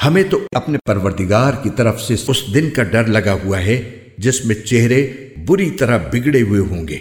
हमें तो अपने परवरदिगार की तरफ़ से उस दिन का डर लगा हुआ है, जिसमें चेहरे बुरी तरह बिगड़े हुए होंगे।